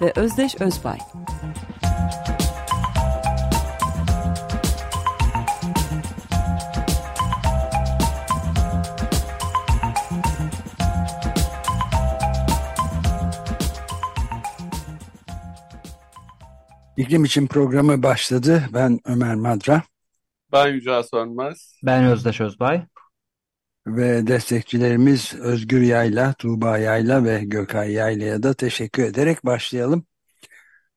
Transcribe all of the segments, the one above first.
ve Özdeş Özbay. İklim için programı başladı. Ben Ömer Madra. Ben Yücel Sönmez. Ben Özdeş Özbay. Ve destekçilerimiz Özgür Yayla, Tuğba Yayla ve Gökay Yayla'ya da teşekkür ederek başlayalım.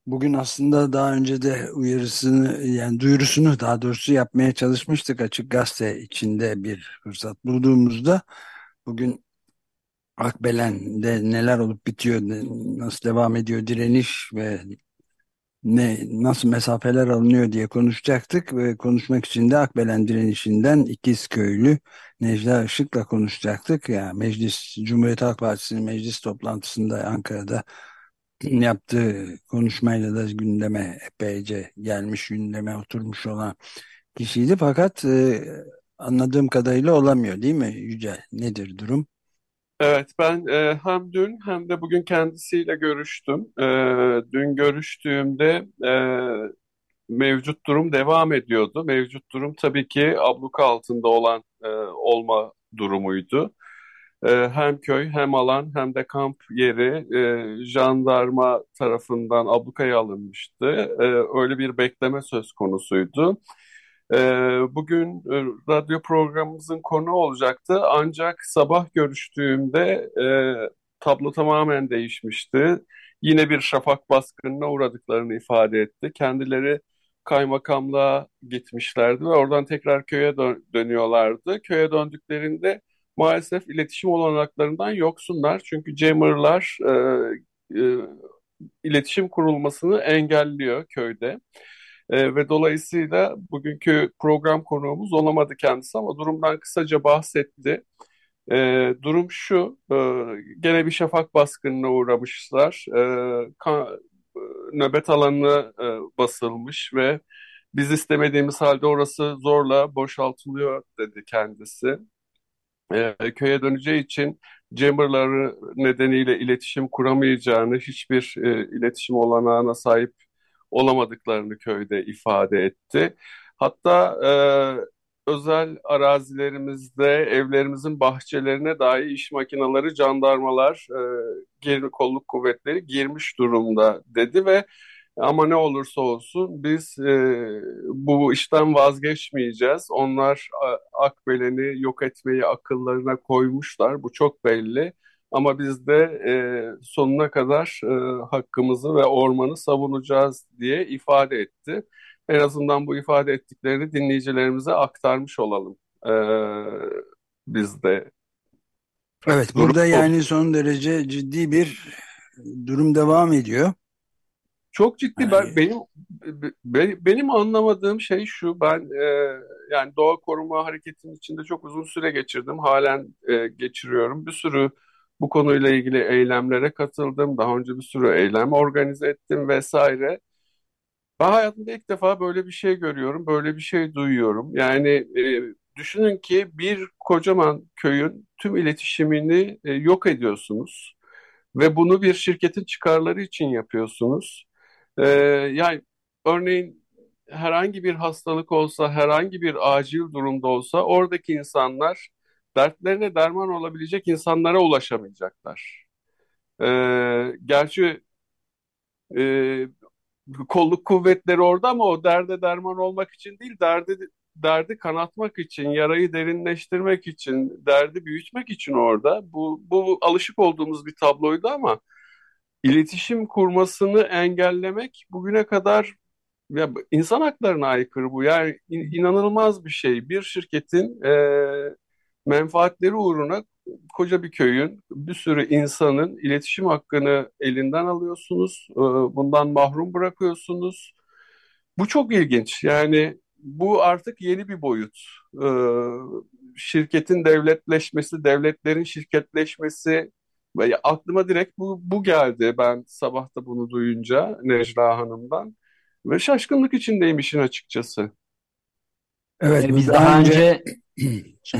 Bugün aslında daha önce de uyarısını yani duyurusunu daha doğrusu yapmaya çalışmıştık açık gazete içinde bir fırsat bulduğumuzda. Bugün Akbelen'de neler olup bitiyor, nasıl devam ediyor direniş ve ne nasıl mesafeler alınıyor diye konuşacaktık ve konuşmak için de Akbelen direnişinden İkizköylü Necla Işık'la konuşacaktık. Yani Meclis Cumhuriyet Halk Partisi'nin meclis toplantısında Ankara'da yaptığı konuşmayla da gündeme epeyce gelmiş gündeme oturmuş olan kişiydi. Fakat e, anladığım kadarıyla olamıyor değil mi Yücel? Nedir durum? Evet, ben e, hem dün hem de bugün kendisiyle görüştüm. E, dün görüştüğümde e, mevcut durum devam ediyordu. Mevcut durum tabii ki abluka altında olan e, olma durumuydu. E, hem köy hem alan hem de kamp yeri e, jandarma tarafından ablukaya alınmıştı. E, öyle bir bekleme söz konusuydu. Ee, bugün e, radyo programımızın konu olacaktı ancak sabah görüştüğümde e, tablo tamamen değişmişti. Yine bir şafak baskınına uğradıklarını ifade etti. Kendileri kaymakamlığa gitmişlerdi ve oradan tekrar köye dön dönüyorlardı. Köye döndüklerinde maalesef iletişim olanaklarından yoksunlar. Çünkü jammerlar e, e, iletişim kurulmasını engelliyor köyde. E, ve dolayısıyla bugünkü program konuğumuz olamadı kendisi ama durumdan kısaca bahsetti. E, durum şu, e, gene bir şafak baskınına uğramışlar. E, nöbet alanı e, basılmış ve biz istemediğimiz halde orası zorla boşaltılıyor dedi kendisi. E, köye döneceği için Jammer'ları nedeniyle iletişim kuramayacağını, hiçbir e, iletişim olanağına sahip olamadıklarını köyde ifade etti. Hatta e, özel arazilerimizde evlerimizin bahçelerine dahi iş makineleri, jandarmalar, e, kolluk kuvvetleri girmiş durumda dedi ve ama ne olursa olsun biz e, bu işten vazgeçmeyeceğiz. Onlar Akbelen'i yok etmeyi akıllarına koymuşlar. Bu çok belli. Ama biz de e, sonuna kadar e, hakkımızı ve ormanı savunacağız diye ifade etti. En azından bu ifade ettiklerini dinleyicilerimize aktarmış olalım e, biz de. Evet burada yani son derece ciddi bir durum devam ediyor. Çok ciddi ben benim benim anlamadığım şey şu ben e, yani doğa koruma hareketinin içinde çok uzun süre geçirdim halen e, geçiriyorum bir sürü bu konuyla ilgili eylemlere katıldım. Daha önce bir sürü eylem organize ettim vesaire. Ben hayatımda ilk defa böyle bir şey görüyorum, böyle bir şey duyuyorum. Yani e, düşünün ki bir kocaman köyün tüm iletişimini e, yok ediyorsunuz ve bunu bir şirketin çıkarları için yapıyorsunuz. E, yani örneğin herhangi bir hastalık olsa, herhangi bir acil durumda olsa oradaki insanlar dertlerine derman olabilecek insanlara ulaşamayacaklar. Ee, gerçi e, kolluk kuvvetleri orada ama o derde derman olmak için değil, derdi derdi kanatmak için, yarayı derinleştirmek için, derdi büyütmek için orada. Bu, bu alışık olduğumuz bir tabloydu ama iletişim kurmasını engellemek bugüne kadar ya insan haklarına aykırı bu. Yani in, inanılmaz bir şey. Bir şirketin e, menfaatleri uğruna koca bir köyün, bir sürü insanın iletişim hakkını elinden alıyorsunuz, e, bundan mahrum bırakıyorsunuz. Bu çok ilginç. Yani bu artık yeni bir boyut. E, şirketin devletleşmesi, devletlerin şirketleşmesi, aklıma direkt bu, bu geldi ben sabahta bunu duyunca Necla Hanım'dan. Ve şaşkınlık içindeyim işin açıkçası. Evet, yani biz daha önce,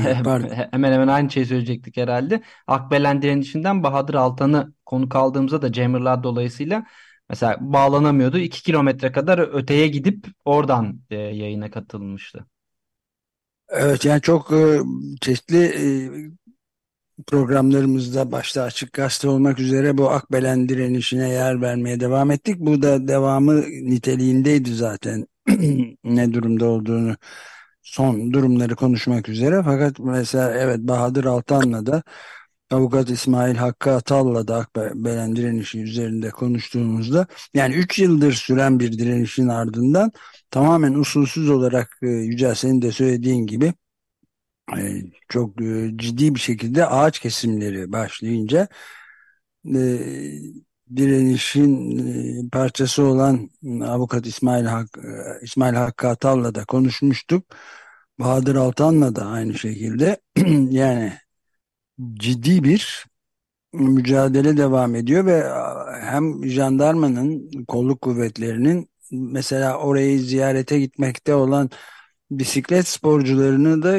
hemen hemen aynı şeyi söyleyecektik herhalde. Akbelen direnişinden Bahadır Altan'ı konuk aldığımızda da Cemurlar dolayısıyla mesela bağlanamıyordu. 2 kilometre kadar öteye gidip oradan e, yayına katılmıştı. Evet yani çok e, çeşitli e, programlarımızda başta Açık Gazete olmak üzere bu Akbelen direnişine yer vermeye devam ettik. Bu da devamı niteliğindeydi zaten ne durumda olduğunu son durumları konuşmak üzere. Fakat mesela evet Bahadır Altan'la da avukat İsmail Hakkı Atal'la da Akbelen direnişi üzerinde konuştuğumuzda yani 3 yıldır süren bir direnişin ardından tamamen usulsüz olarak e, Yücel senin de söylediğin gibi e, çok e, ciddi bir şekilde ağaç kesimleri başlayınca direnişin parçası olan avukat İsmail Hak İsmail Hakkı Atal'la da konuşmuştuk. Bahadır Altan'la da aynı şekilde yani ciddi bir mücadele devam ediyor ve hem jandarmanın kolluk kuvvetlerinin mesela orayı ziyarete gitmekte olan bisiklet sporcularını da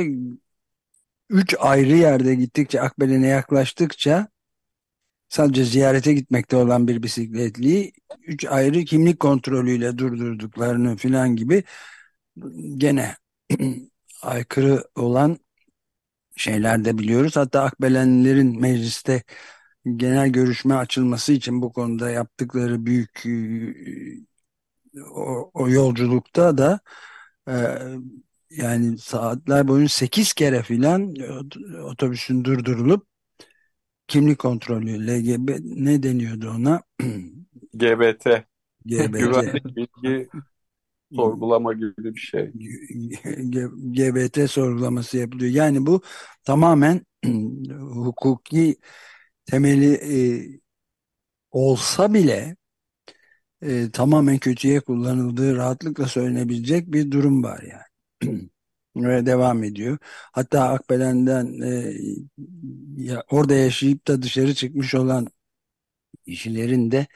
üç ayrı yerde gittikçe Akbelen'e yaklaştıkça sadece ziyarete gitmekte olan bir bisikletliyi üç ayrı kimlik kontrolüyle durdurduklarını filan gibi gene aykırı olan şeyler de biliyoruz. Hatta Akbelenlerin mecliste genel görüşme açılması için bu konuda yaptıkları büyük e, o, o yolculukta da e, yani saatler boyunca 8 kere filan otobüsün durdurulup kimlik kontrolü LGB ne deniyordu ona? GBT. GBT. Güvenlik bilgi sorgulama gibi bir şey. GBT sorgulaması yapılıyor. Yani bu tamamen hukuki temeli e, olsa bile e, tamamen kötüye kullanıldığı rahatlıkla söylenebilecek bir durum var yani. Ve devam ediyor. Hatta Akbelen'den e, ya, orada yaşayıp da dışarı çıkmış olan kişilerin de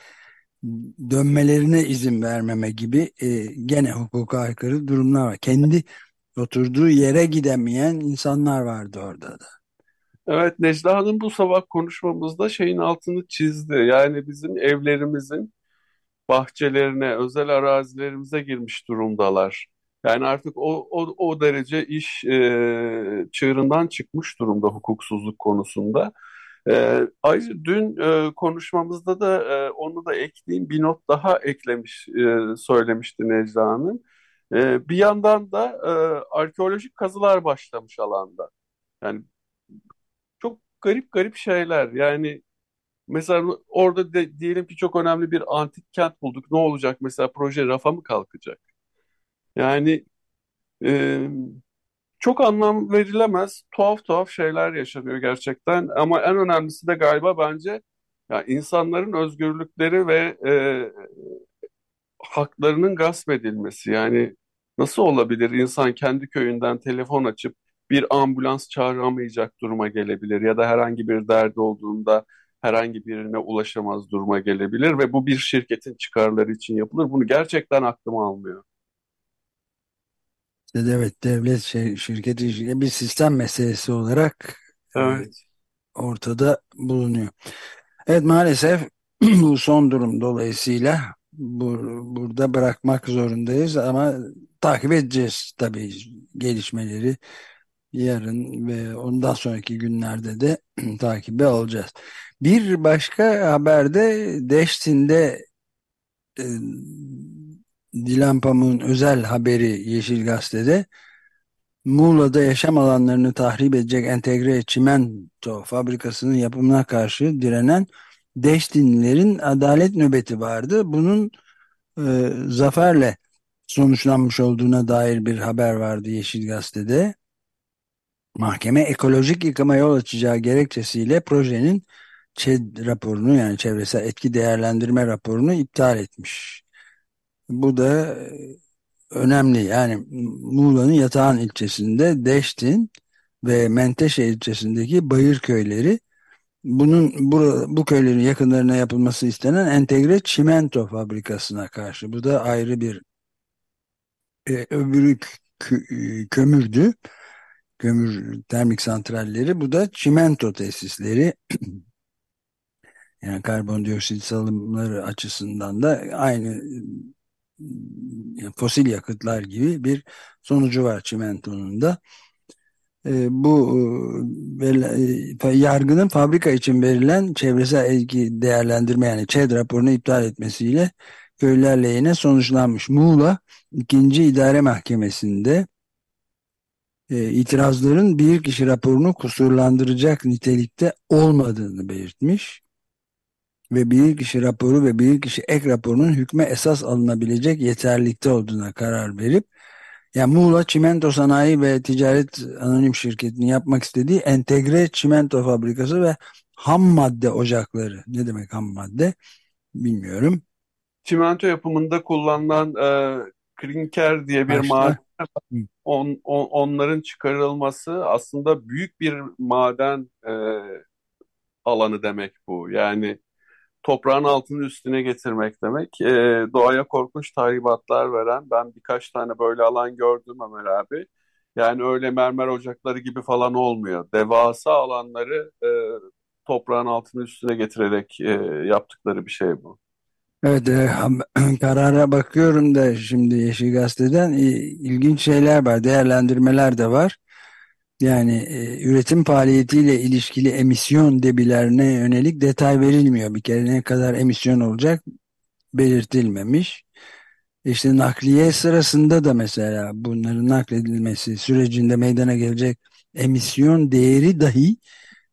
dönmelerine izin vermeme gibi e, gene hukuka aykırı durumlar var. Kendi oturduğu yere gidemeyen insanlar vardı orada da. Evet Necla Hanım bu sabah konuşmamızda şeyin altını çizdi. Yani bizim evlerimizin bahçelerine, özel arazilerimize girmiş durumdalar. Yani artık o, o, o derece iş e, çığırından çıkmış durumda hukuksuzluk konusunda. E, ayrıca dün e, konuşmamızda da e, onu da ekleyeyim bir not daha eklemiş e, söylemişti Necla Hanım. E, bir yandan da e, arkeolojik kazılar başlamış alanda. Yani çok garip garip şeyler. Yani mesela orada de, diyelim ki çok önemli bir antik kent bulduk. Ne olacak mesela proje rafa mı kalkacak? Yani e, çok anlam verilemez, tuhaf tuhaf şeyler yaşanıyor gerçekten. Ama en önemlisi de galiba bence ya insanların özgürlükleri ve e, haklarının gasp edilmesi. Yani nasıl olabilir insan kendi köyünden telefon açıp bir ambulans çağıramayacak duruma gelebilir ya da herhangi bir derdi olduğunda herhangi birine ulaşamaz duruma gelebilir ve bu bir şirketin çıkarları için yapılır. Bunu gerçekten aklıma almıyor. Evet devlet şey, şirketi bir sistem meselesi olarak e, evet. ortada bulunuyor. Evet maalesef bu son durum dolayısıyla bu, burada bırakmak zorundayız ama takip edeceğiz tabii gelişmeleri yarın ve ondan sonraki günlerde de takibi alacağız. Bir başka haberde Deştin'de e, Dilan Pamuk'un özel haberi Yeşil Gazete'de Muğla'da yaşam alanlarını tahrip edecek entegre çimento fabrikasının yapımına karşı direnen Deştinlilerin adalet nöbeti vardı. Bunun e, zaferle sonuçlanmış olduğuna dair bir haber vardı Yeşil Gazete'de. mahkeme ekolojik yıkıma yol açacağı gerekçesiyle projenin ÇED raporunu yani çevresel etki değerlendirme raporunu iptal etmiş. Bu da e, önemli. Yani Muğla'nın Yatağan ilçesinde Deştin ve Menteşe ilçesindeki bayır köyleri bunun bu, bu köylerin yakınlarına yapılması istenen entegre çimento fabrikasına karşı. Bu da ayrı bir e, öbürü e, kömürdü. Kömür termik santralleri. Bu da çimento tesisleri. yani karbondioksit salımları açısından da aynı fosil yakıtlar gibi bir sonucu var çimentonun da. E, bu e, yargının fabrika için verilen çevresel etki değerlendirme yani ÇED raporunu iptal etmesiyle köylüler lehine sonuçlanmış. Muğla 2. İdare Mahkemesi'nde e, itirazların bir kişi raporunu kusurlandıracak nitelikte olmadığını belirtmiş ve bir kişi raporu ve bir kişi ek raporunun hükme esas alınabilecek yeterlikte olduğuna karar verip yani Muğla Çimento Sanayi ve Ticaret Anonim Şirketi'nin yapmak istediği entegre çimento fabrikası ve ham madde ocakları. Ne demek ham madde? Bilmiyorum. Çimento yapımında kullanılan e, klinker diye bir maden on, on, onların çıkarılması aslında büyük bir maden e, alanı demek bu. Yani toprağın altını üstüne getirmek demek. E, doğaya korkunç tahribatlar veren, ben birkaç tane böyle alan gördüm Ömer abi. Yani öyle mermer ocakları gibi falan olmuyor. Devasa alanları e, toprağın altını üstüne getirerek e, yaptıkları bir şey bu. Evet, e, karara bakıyorum da şimdi Yeşil Gazete'den ilginç şeyler var, değerlendirmeler de var. Yani e, üretim faaliyetiyle ilişkili emisyon debilerine yönelik detay verilmiyor. Bir kere ne kadar emisyon olacak belirtilmemiş. İşte nakliye sırasında da mesela bunların nakledilmesi sürecinde meydana gelecek emisyon değeri dahi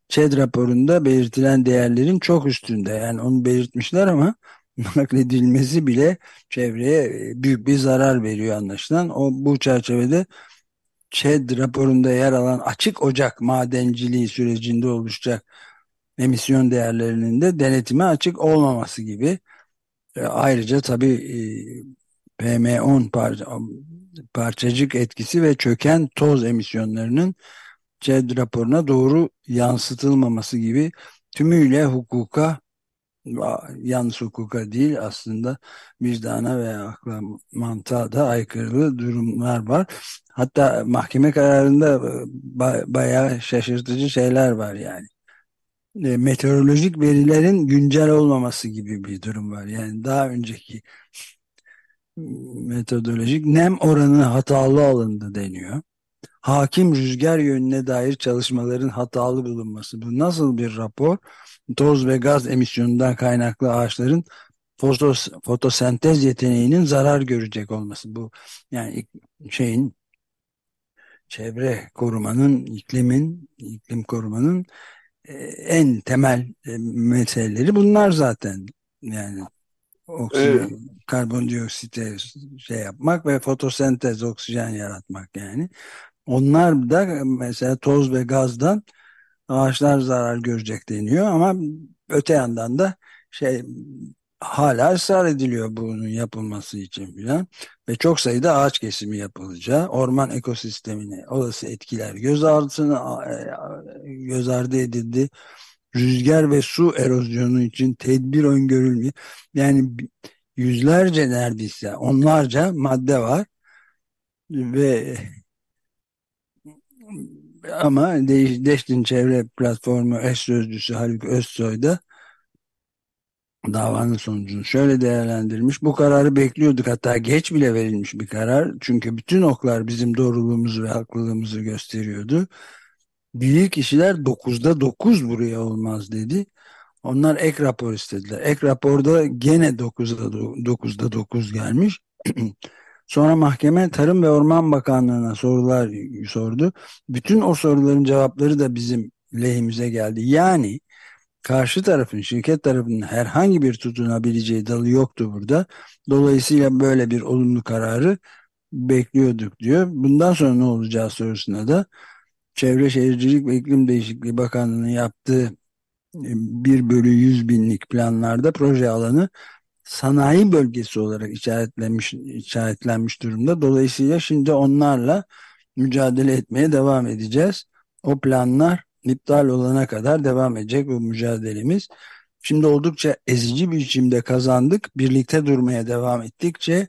ÇED raporunda belirtilen değerlerin çok üstünde. Yani onu belirtmişler ama nakledilmesi bile çevreye e, büyük bir zarar veriyor anlaşılan. O bu çerçevede ÇED raporunda yer alan açık ocak madenciliği sürecinde oluşacak emisyon değerlerinin de denetime açık olmaması gibi. E, ayrıca tabii e, PM10 parça, parçacık etkisi ve çöken toz emisyonlarının ÇED raporuna doğru yansıtılmaması gibi tümüyle hukuka yalnız hukuka değil aslında vicdana veya akla mantığa da aykırı durumlar var. Hatta mahkeme kararında e, bayağı şaşırtıcı şeyler var yani. E, meteorolojik verilerin güncel olmaması gibi bir durum var. Yani daha önceki metodolojik nem oranı hatalı alındı deniyor. Hakim rüzgar yönüne dair çalışmaların hatalı bulunması. Bu nasıl bir rapor? Toz ve gaz emisyonundan kaynaklı ağaçların fotos, fotosentez yeteneğinin zarar görecek olması. Bu yani şeyin çevre korumanın, iklimin, iklim korumanın e, en temel e, meseleleri bunlar zaten. Yani oksijen, evet. karbondioksite şey yapmak ve fotosentez oksijen yaratmak yani. Onlar da mesela toz ve gazdan ağaçlar zarar görecek deniyor ama öte yandan da şey hala ısrar ediliyor bunun yapılması için filan ve çok sayıda ağaç kesimi yapılacağı orman ekosistemine olası etkiler göz ardı, e, göz ardı edildi. Rüzgar ve su erozyonu için tedbir öngörülmüyor. Yani yüzlerce neredeyse onlarca madde var ve ama Deştin Çevre Platformu eş sözcüsü Haluk Özsoy da davanın sonucunu şöyle değerlendirmiş. Bu kararı bekliyorduk hatta geç bile verilmiş bir karar. Çünkü bütün oklar bizim doğruluğumuzu ve haklılığımızı gösteriyordu. Büyük kişiler 9'da 9 buraya olmaz dedi. Onlar ek rapor istediler. Ek raporda gene 9'da 9'da 9 gelmiş. Sonra mahkeme Tarım ve Orman Bakanlığı'na sorular sordu. Bütün o soruların cevapları da bizim lehimize geldi. Yani karşı tarafın, şirket tarafının herhangi bir tutunabileceği dalı yoktu burada. Dolayısıyla böyle bir olumlu kararı bekliyorduk diyor. Bundan sonra ne olacağı sorusuna da Çevre Şehircilik ve İklim Değişikliği Bakanlığı'nın yaptığı 1 bölü 100 binlik planlarda proje alanı sanayi bölgesi olarak işaretlenmiş, işaretlenmiş durumda. Dolayısıyla şimdi onlarla mücadele etmeye devam edeceğiz. O planlar iptal olana kadar devam edecek bu mücadelemiz. Şimdi oldukça ezici bir biçimde kazandık. Birlikte durmaya devam ettikçe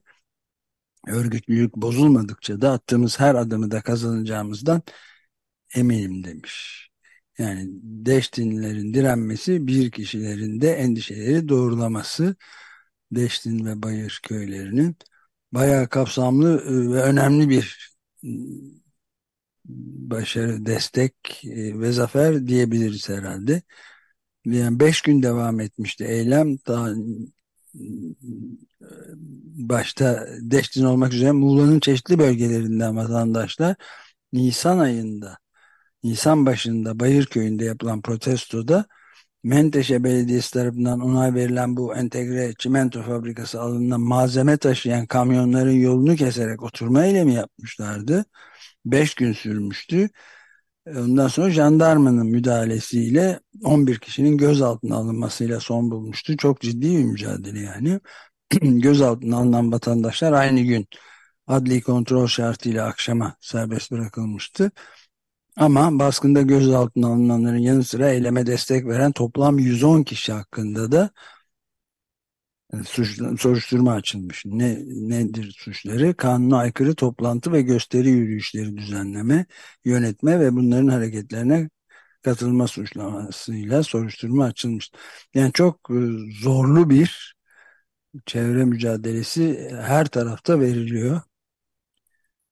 örgütlülük bozulmadıkça da attığımız her adımı da kazanacağımızdan eminim demiş. Yani Deştinlilerin direnmesi bir kişilerin de endişeleri doğrulaması Deştin ve Bayır köylerinin bayağı kapsamlı e, ve önemli bir e, başarı, destek e, ve zafer diyebiliriz herhalde. Yani beş gün devam etmişti eylem. Daha başta Deştin olmak üzere Muğla'nın çeşitli bölgelerinden vatandaşlar Nisan ayında Nisan başında Bayırköy'ünde yapılan protestoda Menteşe Belediyesi tarafından onay verilen bu entegre çimento fabrikası alanına malzeme taşıyan kamyonların yolunu keserek oturma eylemi yapmışlardı. Beş gün sürmüştü. Ondan sonra jandarmanın müdahalesiyle 11 kişinin gözaltına alınmasıyla son bulmuştu. Çok ciddi bir mücadele yani. gözaltına alınan vatandaşlar aynı gün adli kontrol şartıyla akşama serbest bırakılmıştı. Ama baskında gözaltına alınanların yanı sıra eyleme destek veren toplam 110 kişi hakkında da e, soruşturma açılmış. Ne, nedir suçları? Kanuna aykırı toplantı ve gösteri yürüyüşleri düzenleme, yönetme ve bunların hareketlerine katılma suçlamasıyla soruşturma açılmış. Yani çok e, zorlu bir çevre mücadelesi her tarafta veriliyor.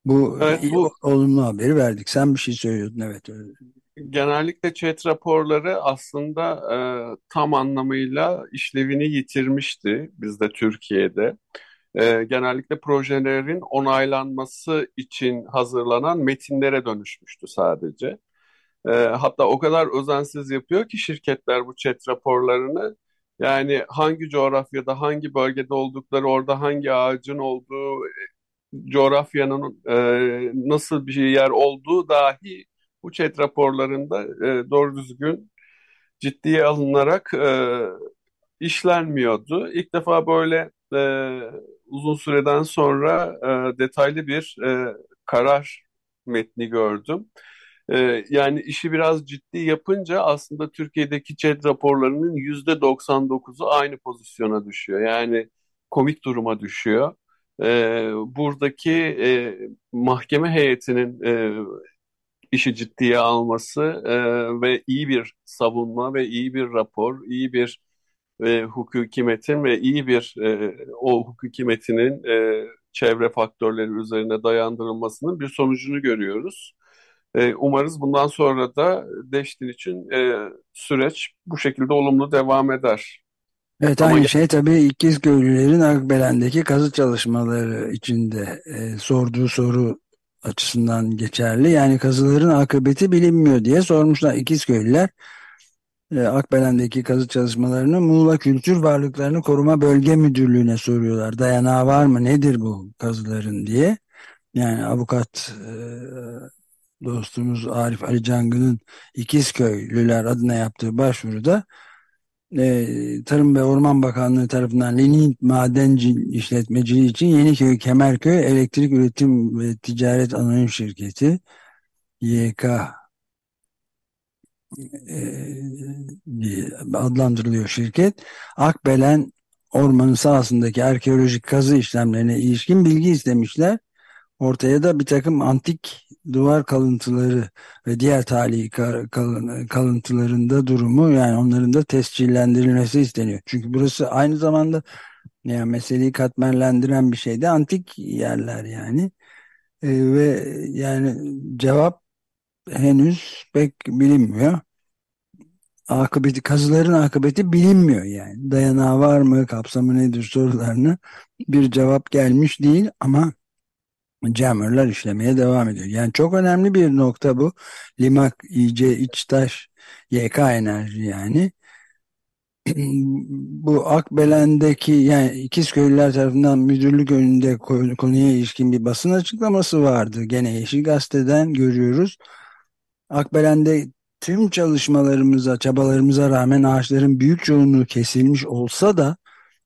Bu, evet, bu olumlu haberi verdik. Sen bir şey söylüyordun evet. Genellikle chat raporları aslında e, tam anlamıyla işlevini yitirmişti bizde Türkiye'de. E, genellikle projelerin onaylanması için hazırlanan metinlere dönüşmüştü sadece. E, hatta o kadar özensiz yapıyor ki şirketler bu chat raporlarını. Yani hangi coğrafyada, hangi bölgede oldukları, orada hangi ağacın olduğu, coğrafyanın e, nasıl bir yer olduğu dahi bu chat raporlarında e, doğru düzgün ciddiye alınarak e, işlenmiyordu. İlk defa böyle e, uzun süreden sonra e, detaylı bir e, karar metni gördüm. E, yani işi biraz ciddi yapınca aslında Türkiye'deki chat raporlarının yüzde 99'u aynı pozisyona düşüyor. Yani komik duruma düşüyor e, buradaki e, mahkeme heyetinin e, işi ciddiye alması e, ve iyi bir savunma ve iyi bir rapor, iyi bir e, hukuki metin ve iyi bir e, o hukuki metinin e, çevre faktörleri üzerine dayandırılmasının bir sonucunu görüyoruz. E, umarız bundan sonra da Deştin için e, süreç bu şekilde olumlu devam eder. Evet Ama aynı şey tabii İkizgöllülerin Akbelen'deki kazı çalışmaları içinde e, sorduğu soru açısından geçerli. Yani kazıların akıbeti bilinmiyor diye sormuşlar İkizköylüler. E, Akbelen'deki kazı çalışmalarını Muğla Kültür Varlıklarını Koruma Bölge Müdürlüğü'ne soruyorlar. Dayanağı var mı nedir bu kazıların diye. Yani avukat e, dostumuz Arif Ali Cangı'nın İkizköylüler adına yaptığı başvuruda e, Tarım ve Orman Bakanlığı tarafından Lenint Madenci işletmeciliği için Yeniköy Kemerköy Elektrik Üretim ve Ticaret Anonim Şirketi YK e, adlandırılıyor şirket. Akbelen ormanın sahasındaki arkeolojik kazı işlemlerine ilişkin bilgi istemişler. Ortaya da bir takım antik duvar kalıntıları ve diğer tarihi kalıntılarında durumu yani onların da tescillendirilmesi isteniyor. Çünkü burası aynı zamanda yani meseleyi katmerlendiren bir şey de antik yerler yani. E, ve yani cevap henüz pek bilinmiyor. Akıbeti, kazıların akıbeti bilinmiyor yani. Dayanağı var mı, kapsamı nedir sorularına bir cevap gelmiş değil ama jammerlar işlemeye devam ediyor. Yani çok önemli bir nokta bu. Limak, İC, İçtaş, YK Enerji yani. bu Akbelen'deki yani İkizköylüler tarafından müdürlük önünde konuya ilişkin bir basın açıklaması vardı. Gene Yeşil Gazete'den görüyoruz. Akbelen'de tüm çalışmalarımıza, çabalarımıza rağmen ağaçların büyük çoğunluğu kesilmiş olsa da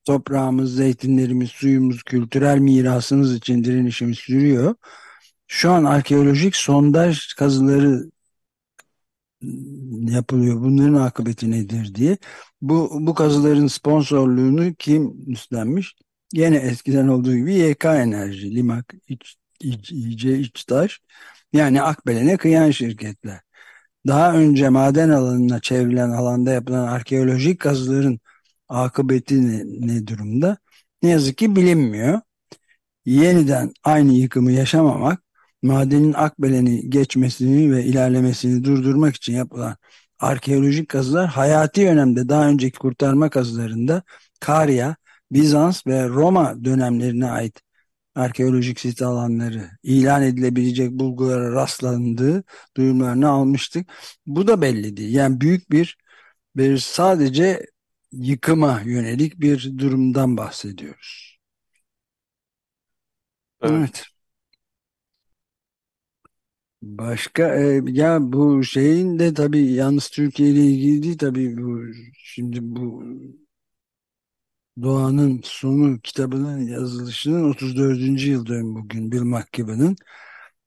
toprağımız, zeytinlerimiz, suyumuz, kültürel mirasımız için direnişimiz sürüyor. Şu an arkeolojik sondaj kazıları yapılıyor. Bunların akıbeti nedir diye. Bu, bu kazıların sponsorluğunu kim üstlenmiş? Yine eskiden olduğu gibi YK Enerji, Limak, İç, İç, İC İçtaş yani Akbelen'e kıyan şirketler. Daha önce maden alanına çevrilen alanda yapılan arkeolojik kazıların akıbeti ne, ne durumda? Ne yazık ki bilinmiyor. Yeniden aynı yıkımı yaşamamak madenin Akbelen'i geçmesini ve ilerlemesini durdurmak için yapılan arkeolojik kazılar hayati önemde daha önceki kurtarma kazılarında Karya, Bizans ve Roma dönemlerine ait arkeolojik sit alanları ilan edilebilecek bulgulara rastlandığı duyumlarını almıştık. Bu da belli. Yani büyük bir, bir sadece yıkıma yönelik bir durumdan bahsediyoruz. Evet. evet. Başka e, ya bu şeyin de tabii yalnız Türkiye ile ilgili değil tabii bu şimdi bu Doğanın Sonu kitabının yazılışının 34. yıl dönümü bugün Bill McKibben'ın.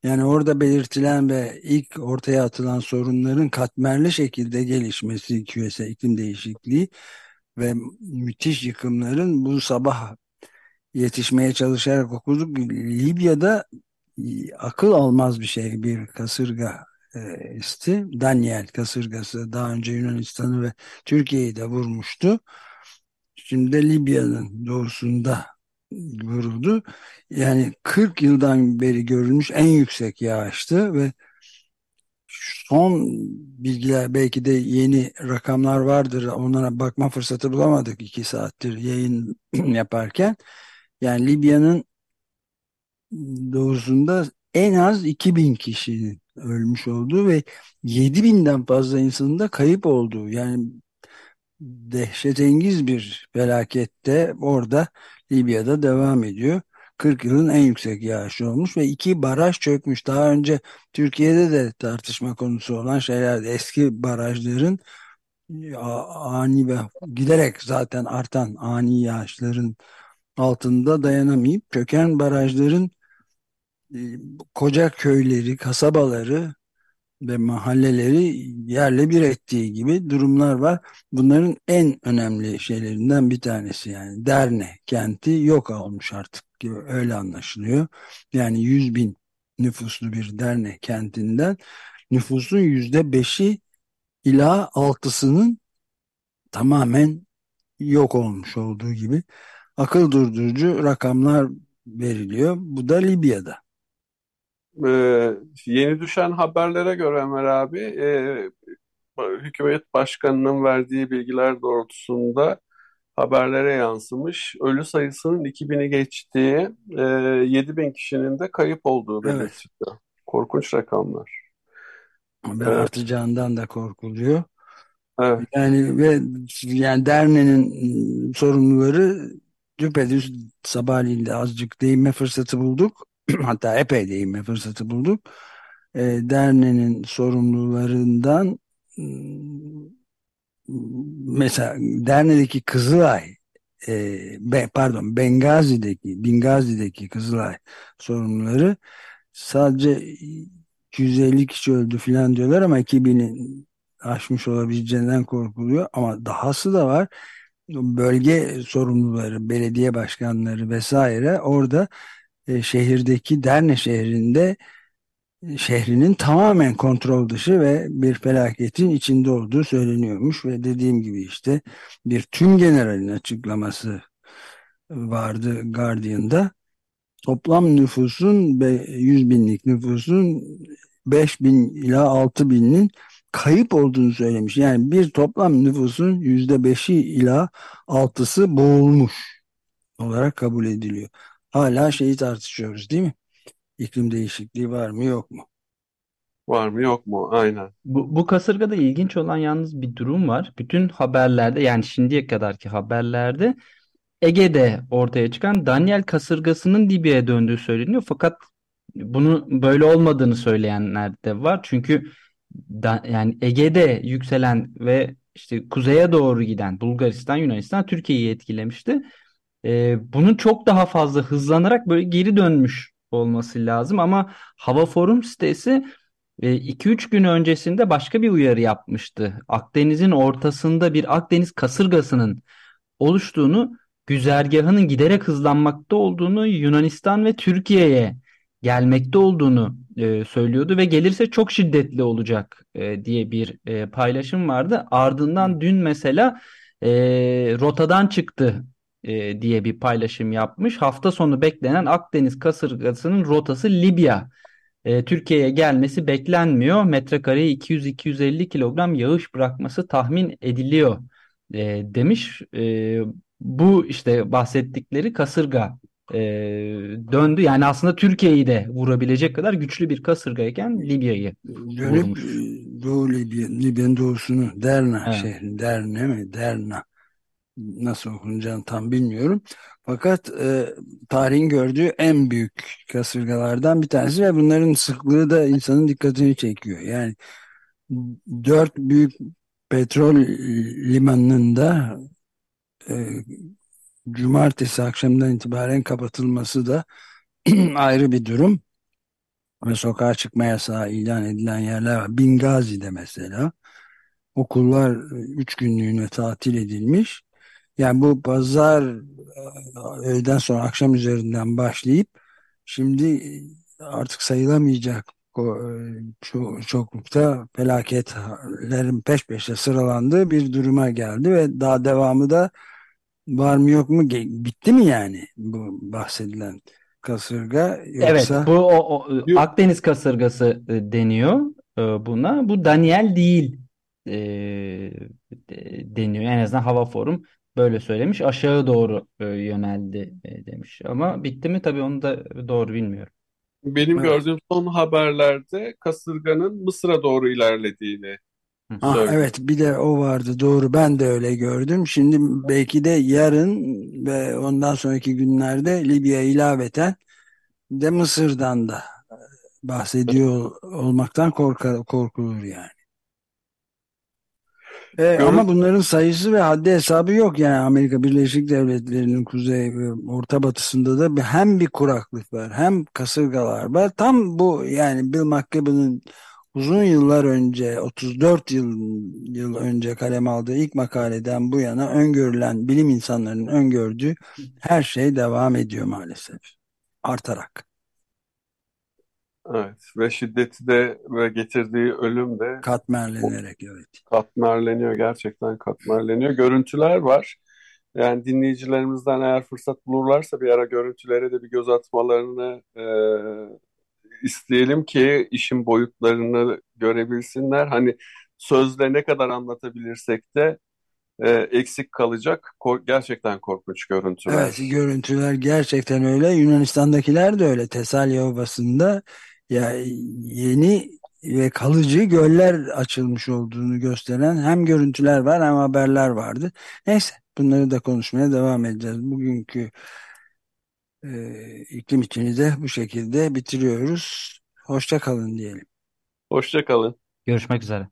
Yani orada belirtilen ve ilk ortaya atılan sorunların katmerli şekilde gelişmesi, küresel iklim değişikliği ve müthiş yıkımların bu sabah yetişmeye çalışarak okuduk. Libya'da akıl almaz bir şey bir kasırga e, isti. Daniel kasırgası daha önce Yunanistan'ı ve Türkiye'yi de vurmuştu. Şimdi Libya'nın doğusunda vuruldu. Yani 40 yıldan beri görülmüş en yüksek yağıştı ve son bilgiler belki de yeni rakamlar vardır. Onlara bakma fırsatı bulamadık iki saattir yayın yaparken. Yani Libya'nın doğusunda en az 2000 kişinin ölmüş olduğu ve 7000'den fazla insanın da kayıp olduğu yani dehşetengiz bir felakette orada Libya'da devam ediyor. 40 yılın en yüksek yağışı olmuş ve iki baraj çökmüş. Daha önce Türkiye'de de tartışma konusu olan şeyler eski barajların ani ve giderek zaten artan ani yağışların altında dayanamayıp çöken barajların e, koca köyleri, kasabaları ve mahalleleri yerle bir ettiği gibi durumlar var. Bunların en önemli şeylerinden bir tanesi yani Derne kenti yok olmuş artık öyle anlaşılıyor. Yani 100 bin nüfuslu bir Derne kentinden nüfusun yüzde beşi ila altısının tamamen yok olmuş olduğu gibi akıl durdurucu rakamlar veriliyor. Bu da Libya'da. Ee, yeni düşen haberlere göre Ömer abi, e, hükümet başkanının verdiği bilgiler doğrultusunda haberlere yansımış. Ölü sayısının 2000'i geçtiği, e, 7000 kişinin de kayıp olduğu belirtiliyor. Evet. Korkunç rakamlar. Ve evet. artacağından da korkuluyor. Evet. Yani ve yani derneğin sorumluları düpedüz sabahleyin de azıcık değinme fırsatı bulduk. hatta epey değinme fırsatı bulduk. E, derneğin sorumlularından hmm, mesela Derne'deki Kızılay e, be, pardon Bengazi'deki Bingazi'deki Kızılay sorumluları sadece 250 kişi öldü filan diyorlar ama 2000'in aşmış olabileceğinden korkuluyor ama dahası da var bölge sorumluları belediye başkanları vesaire orada e, şehirdeki Derne şehrinde e, şehrinin tamamen kontrol dışı ve bir felaketin içinde olduğu söyleniyormuş ve dediğim gibi işte bir tüm generalin açıklaması vardı Guardian'da. Toplam nüfusun 100 binlik nüfusun 5 bin ila 6 binin kayıp olduğunu söylemiş. Yani bir toplam nüfusun yüzde beşi ila altısı boğulmuş olarak kabul ediliyor hala şeyi tartışıyoruz değil mi? İklim değişikliği var mı yok mu? Var mı yok mu? Aynen. Bu, bu kasırgada ilginç olan yalnız bir durum var. Bütün haberlerde yani şimdiye kadarki haberlerde Ege'de ortaya çıkan Daniel kasırgasının Libya'ya döndüğü söyleniyor. Fakat bunu böyle olmadığını söyleyenler de var. Çünkü da, yani Ege'de yükselen ve işte kuzeye doğru giden Bulgaristan, Yunanistan Türkiye'yi etkilemişti. E, bunun çok daha fazla hızlanarak böyle geri dönmüş olması lazım ama Hava Forum sitesi 2-3 gün öncesinde başka bir uyarı yapmıştı. Akdeniz'in ortasında bir Akdeniz kasırgasının oluştuğunu, güzergahının giderek hızlanmakta olduğunu, Yunanistan ve Türkiye'ye gelmekte olduğunu e, söylüyordu ve gelirse çok şiddetli olacak e, diye bir e, paylaşım vardı. Ardından dün mesela e, rotadan çıktı e, diye bir paylaşım yapmış. Hafta sonu beklenen Akdeniz kasırgasının rotası Libya. E, Türkiye'ye gelmesi beklenmiyor. Metrekareye 200-250 kilogram yağış bırakması tahmin ediliyor e, demiş. E, bu işte bahsettikleri kasırga e, döndü. Yani aslında Türkiye'yi de vurabilecek kadar güçlü bir kasırgayken Libya'yı vurmuş. Doğu Libya, Libya'nın doğusunu Derna evet. şehri, Derne mi? Derna nasıl okunacağını tam bilmiyorum. Fakat e, tarihin gördüğü en büyük kasırgalardan bir tanesi ve bunların sıklığı da insanın dikkatini çekiyor. Yani dört büyük petrol limanında e, cumartesi akşamından itibaren kapatılması da ayrı bir durum. Ve sokağa çıkma yasağı ilan edilen yerler var. Bingazi'de mesela okullar üç günlüğüne tatil edilmiş. Yani bu pazar e, öğleden sonra akşam üzerinden başlayıp şimdi artık sayılamayacak e, ço çoklukta felaketlerin peş peşe sıralandığı bir duruma geldi ve daha devamı da var mı yok mu bitti mi yani bu bahsedilen kasırga yoksa? Evet bu o, o, Akdeniz kasırgası e, deniyor buna. Bu Daniel değil e, deniyor. En azından hava forum böyle söylemiş. Aşağı doğru e, yöneldi e, demiş. Ama bitti mi tabii onu da doğru bilmiyorum. Benim evet. gördüğüm son haberlerde kasırganın Mısır'a doğru ilerlediğini Ah, evet bir de o vardı doğru ben de öyle gördüm. Şimdi belki de yarın ve ondan sonraki günlerde Libya ilaveten de Mısır'dan da bahsediyor olmaktan korkar, korkulur yani. E, ama bunların sayısı ve haddi hesabı yok yani Amerika Birleşik Devletleri'nin kuzey ve orta batısında da hem bir kuraklık var hem kasırgalar var. Tam bu yani Bill McKibben'ın uzun yıllar önce 34 yıl, yıl önce kalem aldığı ilk makaleden bu yana öngörülen bilim insanlarının öngördüğü her şey devam ediyor maalesef artarak. Evet ve şiddeti de ve getirdiği ölüm de katmerlenerek evet. Katmerleniyor gerçekten katmerleniyor. Görüntüler var. Yani dinleyicilerimizden eğer fırsat bulurlarsa bir ara görüntülere de bir göz atmalarını e, isteyelim ki işin boyutlarını görebilsinler. Hani sözle ne kadar anlatabilirsek de e, eksik kalacak Kor gerçekten korkunç görüntüler. Evet görüntüler gerçekten öyle. Yunanistan'dakiler de öyle. Tesalya Ovası'nda ya yeni ve kalıcı göller açılmış olduğunu gösteren hem görüntüler var hem haberler vardı. Neyse bunları da konuşmaya devam edeceğiz. Bugünkü e, iklim içini de bu şekilde bitiriyoruz. Hoşça kalın diyelim. Hoşça kalın. Görüşmek üzere.